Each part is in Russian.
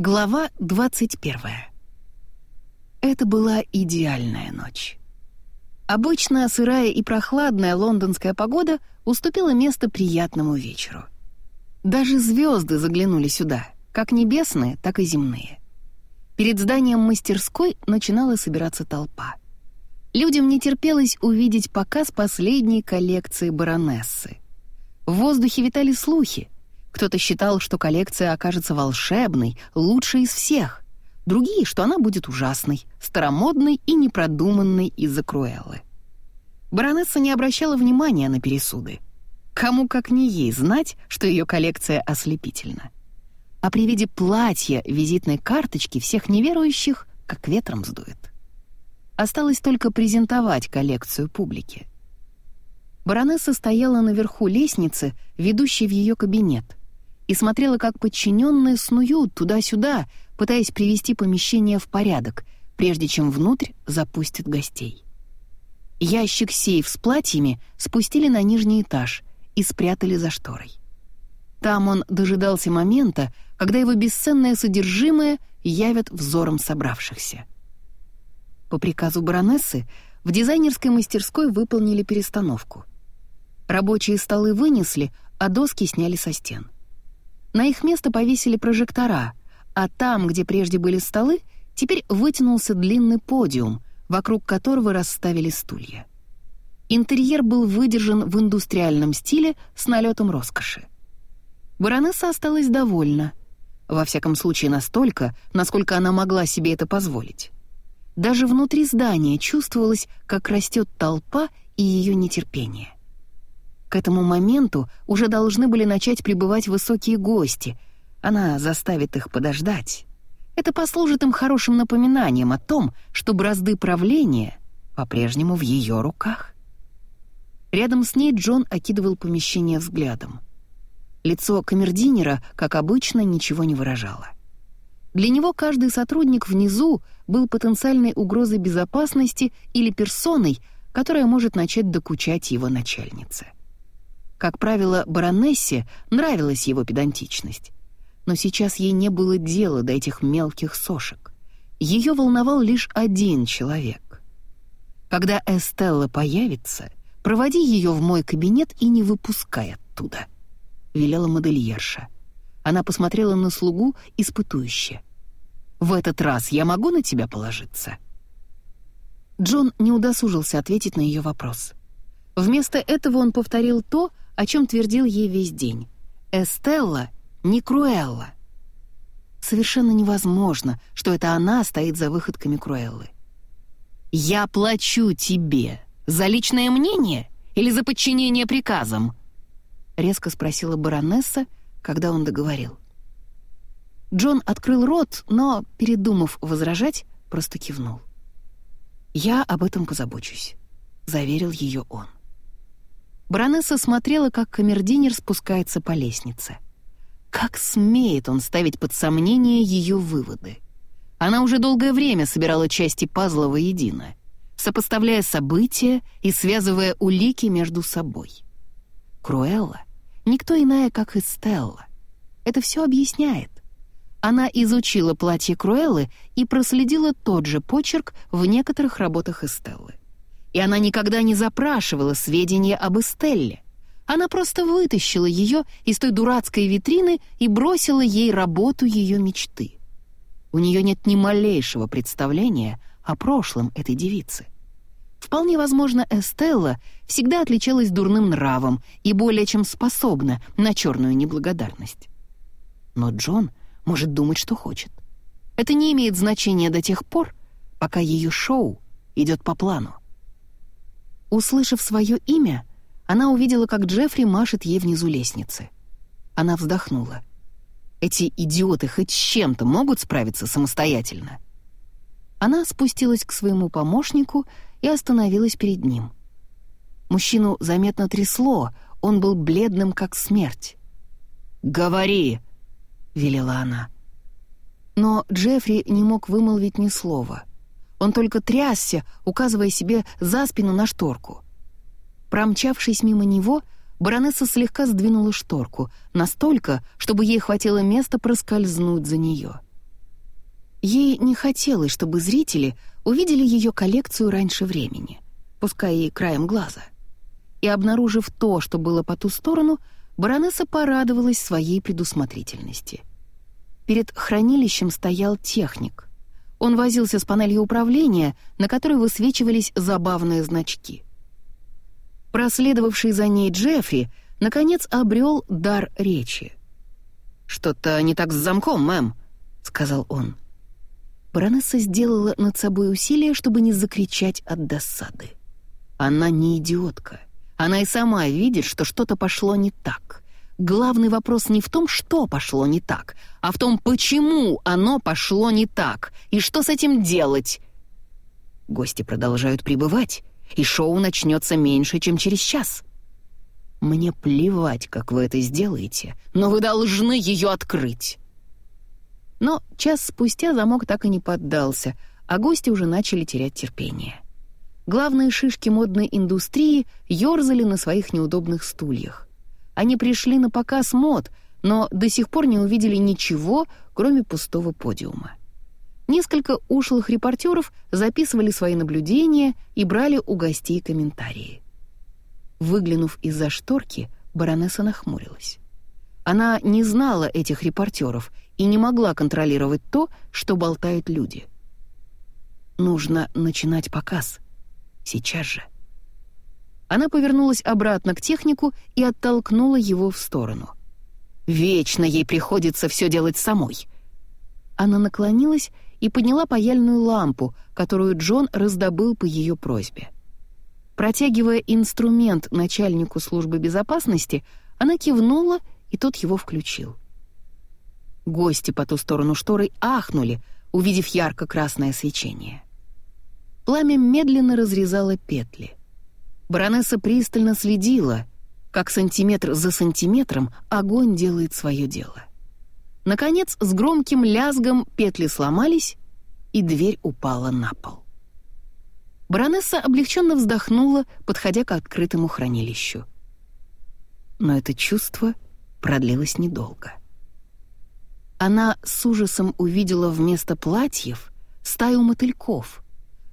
Глава 21. Это была идеальная ночь. Обычно сырая и прохладная лондонская погода уступила место приятному вечеру. Даже звезды заглянули сюда, как небесные, так и земные. Перед зданием мастерской начинала собираться толпа. Людям не терпелось увидеть показ последней коллекции баронессы. В воздухе витали слухи — кто-то считал, что коллекция окажется волшебной, лучшей из всех. Другие, что она будет ужасной, старомодной и непродуманной из-за Круэллы. Баронесса не обращала внимания на пересуды. Кому как не ей знать, что ее коллекция ослепительна. А при виде платья, визитной карточки всех неверующих как ветром сдует. Осталось только презентовать коллекцию публике. Баронесса стояла наверху лестницы, ведущей в ее кабинет, и смотрела, как подчиненные снуют туда-сюда, пытаясь привести помещение в порядок, прежде чем внутрь запустят гостей. Ящик-сейф с платьями спустили на нижний этаж и спрятали за шторой. Там он дожидался момента, когда его бесценное содержимое явят взором собравшихся. По приказу баронессы в дизайнерской мастерской выполнили перестановку. Рабочие столы вынесли, а доски сняли со стен — на их место повесили прожектора, а там, где прежде были столы, теперь вытянулся длинный подиум, вокруг которого расставили стулья. Интерьер был выдержан в индустриальном стиле с налетом роскоши. Баронесса осталась довольна. Во всяком случае, настолько, насколько она могла себе это позволить. Даже внутри здания чувствовалось, как растет толпа и ее нетерпение. К этому моменту уже должны были начать прибывать высокие гости. Она заставит их подождать. Это послужит им хорошим напоминанием о том, что бразды правления по-прежнему в ее руках. Рядом с ней Джон окидывал помещение взглядом. Лицо камердинера, как обычно, ничего не выражало. Для него каждый сотрудник внизу был потенциальной угрозой безопасности или персоной, которая может начать докучать его начальнице. Как правило, баронессе нравилась его педантичность. Но сейчас ей не было дела до этих мелких сошек. Ее волновал лишь один человек. Когда Эстелла появится, проводи ее в мой кабинет и не выпускай оттуда, — велела модельерша. Она посмотрела на слугу испытующе. «В этот раз я могу на тебя положиться?» Джон не удосужился ответить на ее вопрос. Вместо этого он повторил то, о чем твердил ей весь день. «Эстелла не Круэлла». Совершенно невозможно, что это она стоит за выходками Круэллы. «Я плачу тебе за личное мнение или за подчинение приказам?» — резко спросила баронесса, когда он договорил. Джон открыл рот, но, передумав возражать, просто кивнул. «Я об этом позабочусь», — заверил ее он. Баронесса смотрела, как камердинер спускается по лестнице. Как смеет он ставить под сомнение ее выводы? Она уже долгое время собирала части пазла воедино, сопоставляя события и связывая улики между собой. Круэлла — никто иная, как Эстелла. Это все объясняет. Она изучила платье Круэллы и проследила тот же почерк в некоторых работах Эстеллы и она никогда не запрашивала сведения об Эстелле. Она просто вытащила ее из той дурацкой витрины и бросила ей работу ее мечты. У нее нет ни малейшего представления о прошлом этой девицы. Вполне возможно, Эстелла всегда отличалась дурным нравом и более чем способна на черную неблагодарность. Но Джон может думать, что хочет. Это не имеет значения до тех пор, пока ее шоу идет по плану. Услышав свое имя, она увидела, как Джеффри машет ей внизу лестницы. Она вздохнула. Эти идиоты хоть с чем-то могут справиться самостоятельно. Она спустилась к своему помощнику и остановилась перед ним. Мужчину заметно трясло, он был бледным, как смерть. «Говори!» — велела она. Но Джеффри не мог вымолвить ни слова. Он только трясся, указывая себе за спину на шторку. Промчавшись мимо него, баронесса слегка сдвинула шторку, настолько, чтобы ей хватило места проскользнуть за нее. Ей не хотелось, чтобы зрители увидели ее коллекцию раньше времени, пускай и краем глаза. И обнаружив то, что было по ту сторону, баронесса порадовалась своей предусмотрительности. Перед хранилищем стоял техник. Он возился с панелью управления, на которой высвечивались забавные значки. Проследовавший за ней Джеффри, наконец, обрел дар речи. «Что-то не так с замком, мэм», — сказал он. Баронесса сделала над собой усилие, чтобы не закричать от досады. Она не идиотка. Она и сама видит, что что-то пошло не так. Главный вопрос не в том, что пошло не так, а в том, почему оно пошло не так, и что с этим делать. Гости продолжают прибывать, и шоу начнется меньше, чем через час. Мне плевать, как вы это сделаете, но вы должны ее открыть. Но час спустя замок так и не поддался, а гости уже начали терять терпение. Главные шишки модной индустрии ёрзали на своих неудобных стульях. Они пришли на показ мод, но до сих пор не увидели ничего, кроме пустого подиума. Несколько ушлых репортеров записывали свои наблюдения и брали у гостей комментарии. Выглянув из-за шторки, баронесса нахмурилась. Она не знала этих репортеров и не могла контролировать то, что болтают люди. Нужно начинать показ. Сейчас же. Она повернулась обратно к технику и оттолкнула его в сторону. Вечно ей приходится все делать самой. Она наклонилась и подняла паяльную лампу, которую Джон раздобыл по ее просьбе. Протягивая инструмент начальнику службы безопасности, она кивнула, и тот его включил. Гости по ту сторону шторы ахнули, увидев ярко-красное свечение. Пламя медленно разрезало петли. Баронесса пристально следила, как сантиметр за сантиметром огонь делает свое дело. Наконец, с громким лязгом петли сломались, и дверь упала на пол. Баронесса облегченно вздохнула, подходя к открытому хранилищу. Но это чувство продлилось недолго. Она с ужасом увидела вместо платьев стаю мотыльков.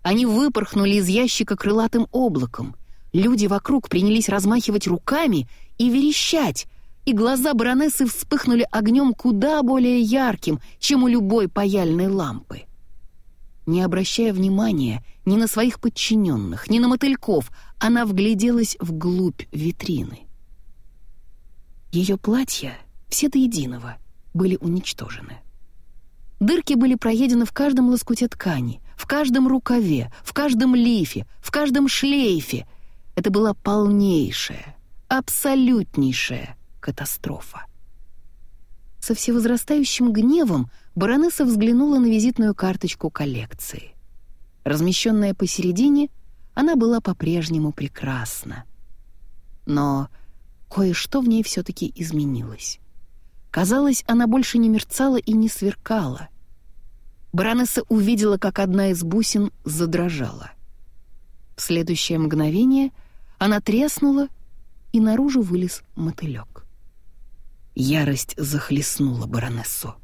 Они выпорхнули из ящика крылатым облаком. Люди вокруг принялись размахивать руками и верещать, и глаза баронессы вспыхнули огнем куда более ярким, чем у любой паяльной лампы. Не обращая внимания ни на своих подчиненных, ни на мотыльков, она вгляделась вглубь витрины. Ее платья, все до единого — были уничтожены. Дырки были проедены в каждом лоскуте ткани, в каждом рукаве, в каждом лифе, в каждом шлейфе. Это была полнейшая, абсолютнейшая катастрофа. Со всевозрастающим гневом баронесса взглянула на визитную карточку коллекции. Размещенная посередине, она была по-прежнему прекрасна. Но кое-что в ней все-таки изменилось. Казалось, она больше не мерцала и не сверкала. Баронесса увидела, как одна из бусин задрожала. В следующее мгновение она треснула, и наружу вылез мотылек. Ярость захлестнула баронессу.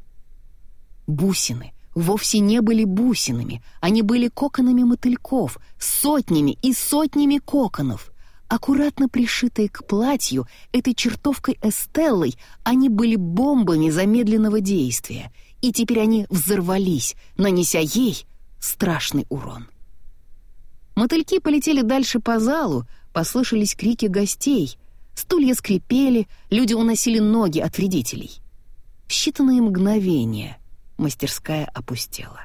Бусины вовсе не были бусинами, они были коконами мотыльков, сотнями и сотнями коконов. Аккуратно пришитые к платью этой чертовкой Эстеллой, они были бомбами замедленного действия, и теперь они взорвались, нанеся ей страшный урон. Мотыльки полетели дальше по залу, послышались крики гостей, стулья скрипели, люди уносили ноги от вредителей. В считанные мгновения мастерская опустела.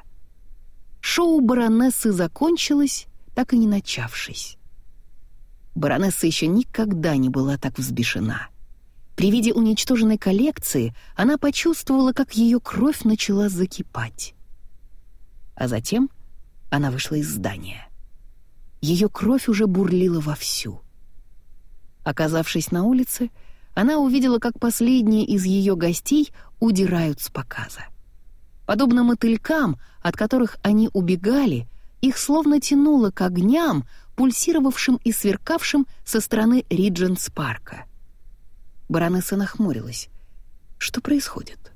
Шоу баронессы закончилось, так и не начавшись. Баронесса еще никогда не была так взбешена. При виде уничтоженной коллекции она почувствовала, как ее кровь начала закипать. А затем она вышла из здания. Ее кровь уже бурлила вовсю. Оказавшись на улице, она увидела, как последние из ее гостей удирают с показа. Подобно мотылькам, от которых они убегали, их словно тянуло к огням, пульсировавшим и сверкавшим со стороны Ридженс-парка. Баронесса нахмурилась. Что происходит?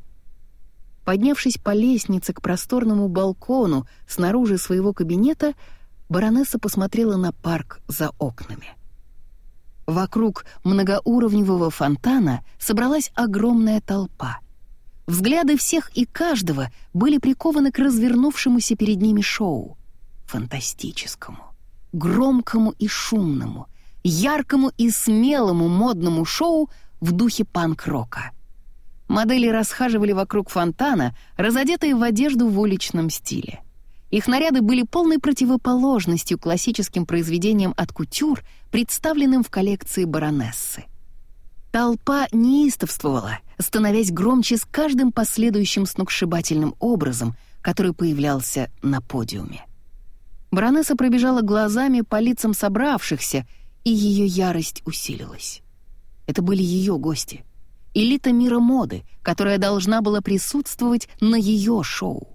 поднявшись по лестнице к просторному балкону снаружи своего кабинета, баронесса посмотрела на парк за окнами. Вокруг многоуровневого фонтана собралась огромная толпа. Взгляды всех и каждого были прикованы к развернувшемуся перед ними шоу. Фантастическому, громкому и шумному, яркому и смелому модному шоу в духе панк-рока. Модели расхаживали вокруг фонтана, разодетые в одежду в уличном стиле. Их наряды были полной противоположностью классическим произведениям от кутюр, представленным в коллекции баронессы. Толпа неистовствовала, становясь громче с каждым последующим сногсшибательным образом, который появлялся на подиуме. Баронесса пробежала глазами по лицам собравшихся, и ее ярость усилилась. Это были ее гости. Элита мира моды, которая должна была присутствовать на ее шоу.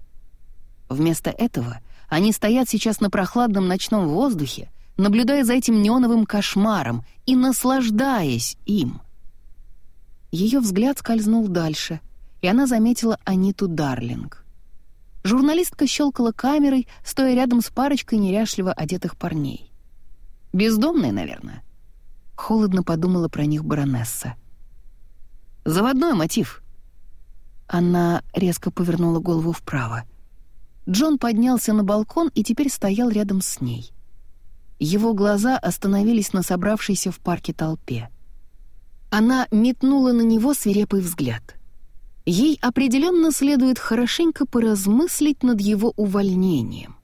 Вместо этого они стоят сейчас на прохладном ночном воздухе, наблюдая за этим неоновым кошмаром и наслаждаясь им. Ее взгляд скользнул дальше, и она заметила Аниту Дарлинг. Журналистка щелкала камерой, стоя рядом с парочкой неряшливо одетых парней. «Бездомные, наверное», — холодно подумала про них баронесса. «Заводной мотив». Она резко повернула голову вправо — Джон поднялся на балкон и теперь стоял рядом с ней. Его глаза остановились на собравшейся в парке толпе. Она метнула на него свирепый взгляд. Ей определенно следует хорошенько поразмыслить над его увольнением.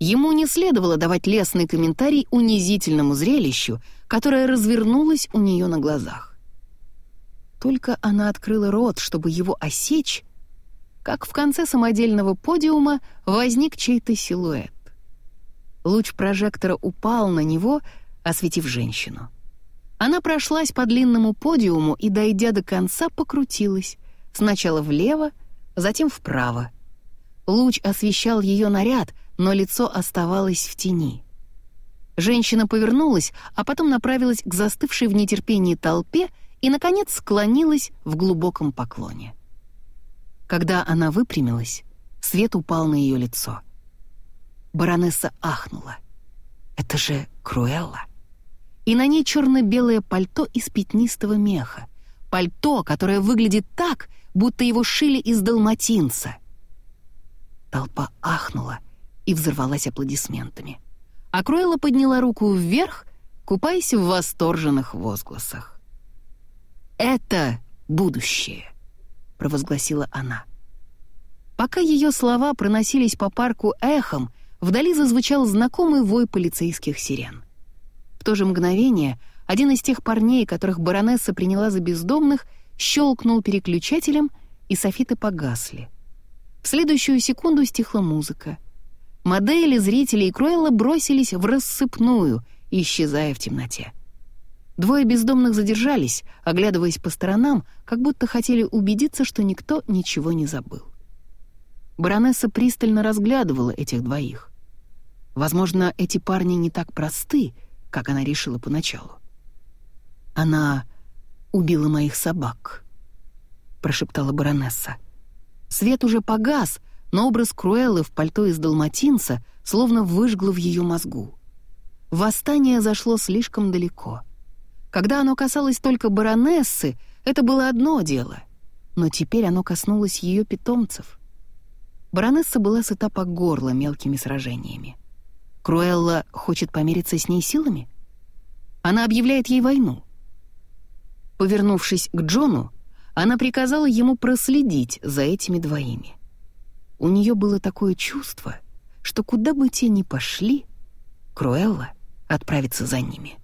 Ему не следовало давать лестный комментарий унизительному зрелищу, которое развернулось у нее на глазах. Только она открыла рот, чтобы его осечь, как в конце самодельного подиума возник чей-то силуэт. Луч прожектора упал на него, осветив женщину. Она прошлась по длинному подиуму и, дойдя до конца, покрутилась. Сначала влево, затем вправо. Луч освещал ее наряд, но лицо оставалось в тени. Женщина повернулась, а потом направилась к застывшей в нетерпении толпе и, наконец, склонилась в глубоком поклоне. Когда она выпрямилась, свет упал на ее лицо. Баронесса ахнула. «Это же Круэлла!» И на ней черно-белое пальто из пятнистого меха. Пальто, которое выглядит так, будто его шили из далматинца. Толпа ахнула и взорвалась аплодисментами. А Круэлла подняла руку вверх, купаясь в восторженных возгласах. «Это будущее!» — провозгласила она. Пока ее слова проносились по парку эхом, вдали зазвучал знакомый вой полицейских сирен. В то же мгновение один из тех парней, которых баронесса приняла за бездомных, щелкнул переключателем, и софиты погасли. В следующую секунду стихла музыка. Модели, зрители и Круэлла бросились в рассыпную, исчезая в темноте. Двое бездомных задержались, оглядываясь по сторонам, как будто хотели убедиться, что никто ничего не забыл. Баронесса пристально разглядывала этих двоих. Возможно, эти парни не так просты, как она решила поначалу. «Она убила моих собак», — прошептала баронесса. Свет уже погас, но образ Круэллы в пальто из далматинца словно выжгло в ее мозгу. Восстание зашло слишком далеко — когда оно касалось только баронессы, это было одно дело, но теперь оно коснулось ее питомцев. Баронесса была сыта по горло мелкими сражениями. Круэлла хочет помериться с ней силами? Она объявляет ей войну. Повернувшись к Джону, она приказала ему проследить за этими двоими. У нее было такое чувство, что куда бы те ни пошли, Круэлла отправится за ними.